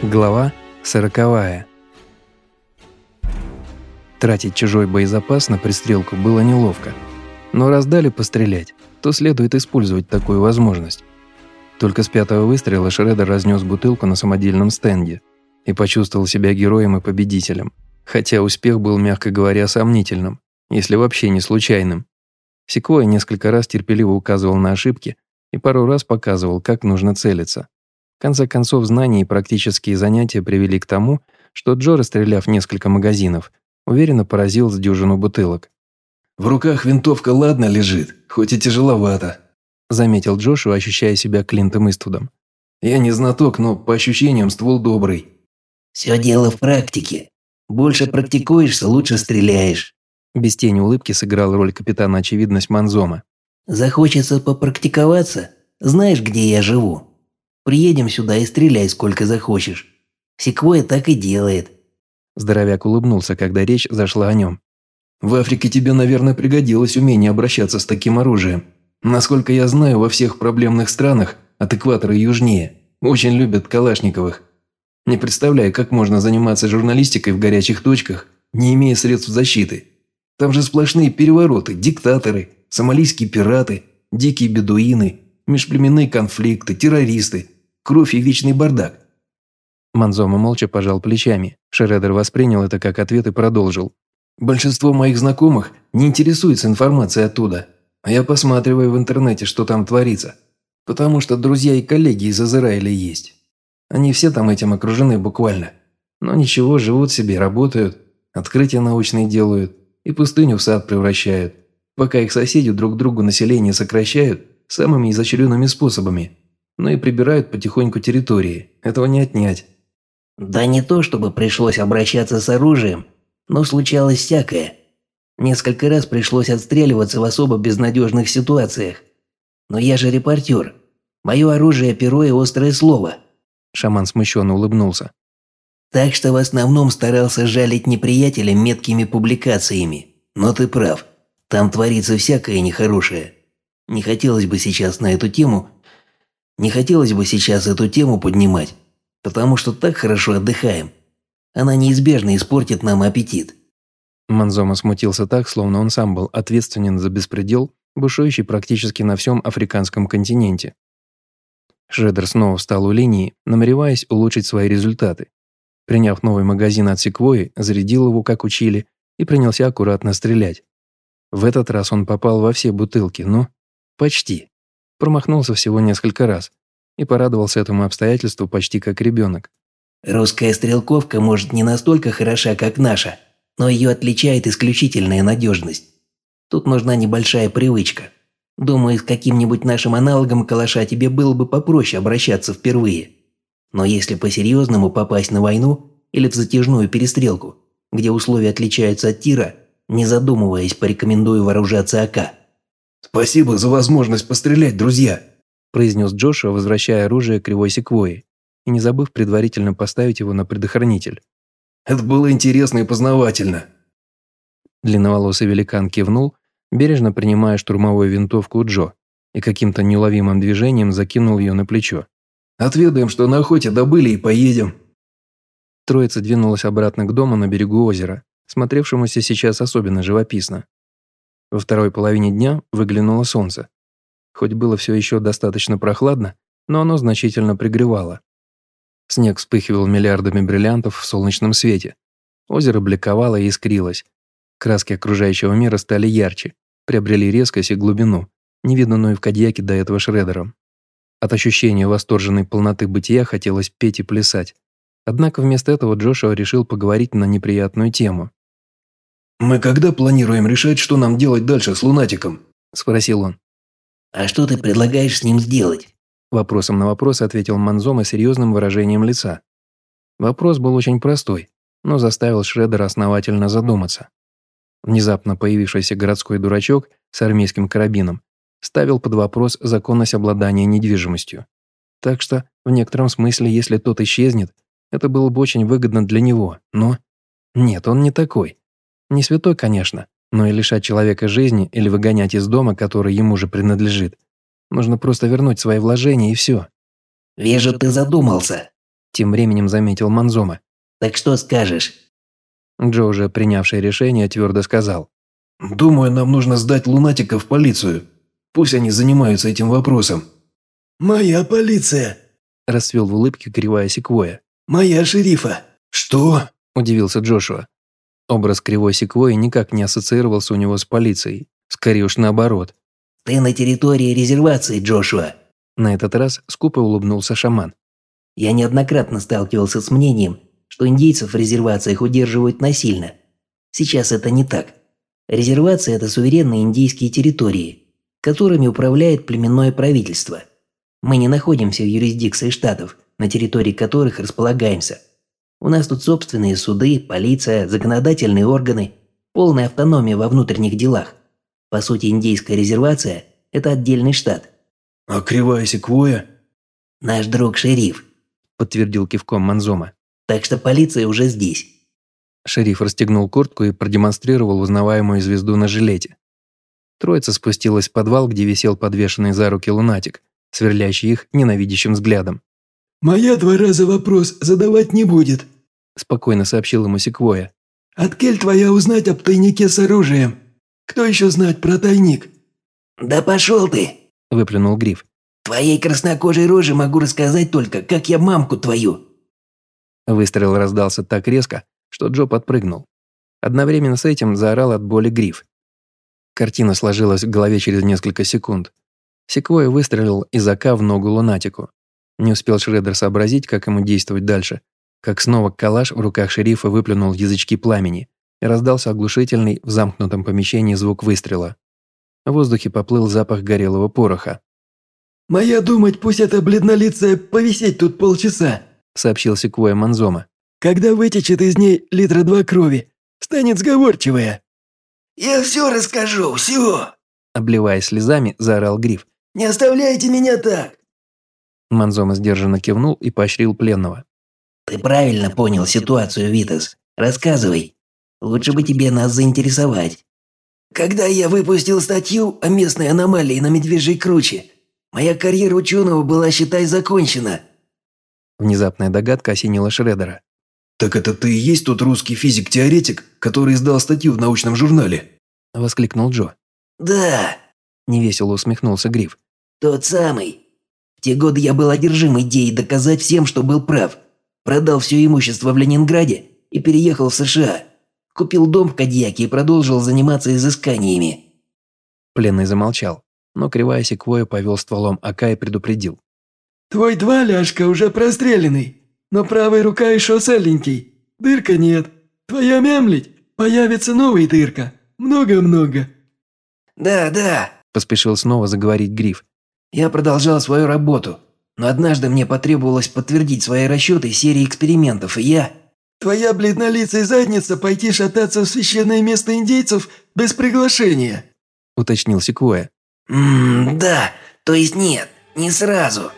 Глава сороковая. Тратить чужой боезапас на пристрелку было неловко. Но раз дали пострелять, то следует использовать такую возможность. Только с пятого выстрела Шредер разнес бутылку на самодельном стенде и почувствовал себя героем и победителем. Хотя успех был, мягко говоря, сомнительным, если вообще не случайным. Секвой несколько раз терпеливо указывал на ошибки и пару раз показывал, как нужно целиться. В конце концов, знания и практические занятия привели к тому, что Джо, расстреляв несколько магазинов, уверенно поразил с дюжину бутылок. «В руках винтовка ладно лежит, хоть и тяжеловато», заметил Джошуа, ощущая себя Клинтом Иствудом. «Я не знаток, но по ощущениям ствол добрый». «Все дело в практике. Больше практикуешься, лучше стреляешь». Без тени улыбки сыграл роль капитана очевидность Манзома. «Захочется попрактиковаться? Знаешь, где я живу? Приедем сюда и стреляй сколько захочешь. Секвоя так и делает». Здоровяк улыбнулся, когда речь зашла о нем. «В Африке тебе, наверное, пригодилось умение обращаться с таким оружием. Насколько я знаю, во всех проблемных странах, от экватора южнее, очень любят Калашниковых. Не представляю, как можно заниматься журналистикой в горячих точках, не имея средств защиты. Там же сплошные перевороты, диктаторы, сомалийские пираты, дикие бедуины, межплеменные конфликты, террористы, кровь и вечный бардак. Манзома молча пожал плечами. Шредер воспринял это как ответ и продолжил. «Большинство моих знакомых не интересуется информацией оттуда, а я посматриваю в интернете, что там творится. Потому что друзья и коллеги из Израиля есть. Они все там этим окружены буквально. Но ничего, живут себе, работают, открытия научные делают и пустыню в сад превращают, пока их соседи друг другу население сокращают самыми изощренными способами, но и прибирают потихоньку территории. Этого не отнять. Да не то, чтобы пришлось обращаться с оружием, но случалось всякое. Несколько раз пришлось отстреливаться в особо безнадежных ситуациях. Но я же репортер. Мое оружие – перо и острое слово. Шаман смущенно улыбнулся. Так что в основном старался жалить неприятеля меткими публикациями. Но ты прав. Там творится всякое нехорошее. Не хотелось бы сейчас на эту тему... Не хотелось бы сейчас эту тему поднимать, потому что так хорошо отдыхаем. Она неизбежно испортит нам аппетит». Манзома смутился так, словно он сам был ответственен за беспредел, бушующий практически на всем африканском континенте. Шредер снова встал у линии, намереваясь улучшить свои результаты. Приняв новый магазин от секвои, зарядил его, как учили, и принялся аккуратно стрелять. В этот раз он попал во все бутылки, но почти. Промахнулся всего несколько раз и порадовался этому обстоятельству почти как ребенок. «Русская стрелковка может не настолько хороша, как наша, но ее отличает исключительная надежность. Тут нужна небольшая привычка. Думаю, с каким-нибудь нашим аналогом калаша тебе было бы попроще обращаться впервые. Но если по-серьезному попасть на войну или в затяжную перестрелку, где условия отличаются от тира, не задумываясь, порекомендую вооружаться АК. «Спасибо за возможность пострелять, друзья», произнес Джошуа, возвращая оружие кривой секвойи и не забыв предварительно поставить его на предохранитель. «Это было интересно и познавательно». Длинноволосый великан кивнул, бережно принимая штурмовую винтовку у Джо и каким-то неуловимым движением закинул ее на плечо. Отведаем, что на охоте добыли и поедем». Троица двинулась обратно к дому на берегу озера, смотревшемуся сейчас особенно живописно. Во второй половине дня выглянуло солнце. Хоть было все еще достаточно прохладно, но оно значительно пригревало. Снег вспыхивал миллиардами бриллиантов в солнечном свете. Озеро бликовало и искрилось. Краски окружающего мира стали ярче, приобрели резкость и глубину, невиданную в Кадьяке до этого Шредером. От ощущения восторженной полноты бытия хотелось петь и плясать. Однако вместо этого Джошуа решил поговорить на неприятную тему. «Мы когда планируем решать, что нам делать дальше с лунатиком?» – спросил он. «А что ты предлагаешь с ним сделать?» Вопросом на вопрос ответил Манзома серьезным выражением лица. Вопрос был очень простой, но заставил Шредера основательно задуматься. Внезапно появившийся городской дурачок с армейским карабином ставил под вопрос законность обладания недвижимостью. Так что, в некотором смысле, если тот исчезнет, это было бы очень выгодно для него, но... Нет, он не такой. Не святой, конечно, но и лишать человека жизни или выгонять из дома, который ему же принадлежит. Нужно просто вернуть свои вложения и все. «Вижу, ты задумался. Тем временем заметил Манзома. «Так что скажешь?» Джо, уже принявший решение, твердо сказал. «Думаю, нам нужно сдать лунатика в полицию. Пусть они занимаются этим вопросом». «Моя полиция!» – расцвел в улыбке кривая секвоя. «Моя шерифа!» «Что?» – удивился Джошуа. Образ кривой секвои никак не ассоциировался у него с полицией. Скорее уж наоборот. «Ты на территории резервации, Джошуа!» На этот раз скупо улыбнулся шаман. «Я неоднократно сталкивался с мнением, что индейцев в резервациях удерживают насильно. Сейчас это не так. Резервация – это суверенные индейские территории, которыми управляет племенное правительство. Мы не находимся в юрисдикции штатов, на территории которых располагаемся. У нас тут собственные суды, полиция, законодательные органы, полная автономия во внутренних делах. По сути, индейская резервация – это отдельный штат. «А кривая секвоя?» «Наш друг шериф», – подтвердил кивком Манзома. «Так что полиция уже здесь». Шериф расстегнул куртку и продемонстрировал узнаваемую звезду на жилете. Троица спустилась в подвал, где висел подвешенный за руки лунатик, сверлящий их ненавидящим взглядом. «Моя два раза вопрос задавать не будет», – спокойно сообщил ему Секвоя. «Откель твоя узнать об тайнике с оружием? Кто еще знает про тайник?» «Да пошел ты!» – выплюнул Гриф. «Твоей краснокожей роже могу рассказать только, как я мамку твою!» Выстрел раздался так резко, что Джо подпрыгнул. Одновременно с этим заорал от боли Гриф. Картина сложилась в голове через несколько секунд. Секвоя выстрелил из АК в ногу лунатику. Не успел Шреддер сообразить, как ему действовать дальше, как снова калаш в руках шерифа выплюнул язычки пламени, и раздался оглушительный в замкнутом помещении звук выстрела. В воздухе поплыл запах горелого пороха. «Моя думать, пусть эта бледнолицая повисеть тут полчаса», сообщил Секвоя Манзома. «Когда вытечет из ней литра два крови, станет сговорчивая». «Я все расскажу, все!» Обливаясь слезами, заорал Гриф. «Не оставляйте меня так!» Манзома сдержанно кивнул и поощрил пленного. «Ты правильно понял ситуацию, Витас. Рассказывай. Лучше бы тебе нас заинтересовать». «Когда я выпустил статью о местной аномалии на Медвежьей круче, моя карьера ученого была, считай, закончена». Внезапная догадка осенила Шредера. «Так это ты и есть тот русский физик-теоретик, который издал статью в научном журнале?» – воскликнул Джо. «Да», – невесело усмехнулся Гриф. «Тот самый. В те годы я был одержим идеей доказать всем, что был прав. Продал все имущество в Ленинграде и переехал в США. Купил дом в Кадьяке и продолжил заниматься изысканиями». Пленный замолчал, но кривая секвоя повел стволом АК и предупредил. «Твой два ляжка уже простреленный, но правая рука еще целенький. Дырка нет. Твоя мемлить, появится новая дырка. Много-много». «Да, да», – поспешил снова заговорить Гриф. «Я продолжал свою работу, но однажды мне потребовалось подтвердить свои расчеты серии экспериментов, и я...» «Твоя бледнолицая задница пойти шататься в священное место индейцев без приглашения», – уточнил Секвоя. «Ммм, да, то есть нет, не сразу»,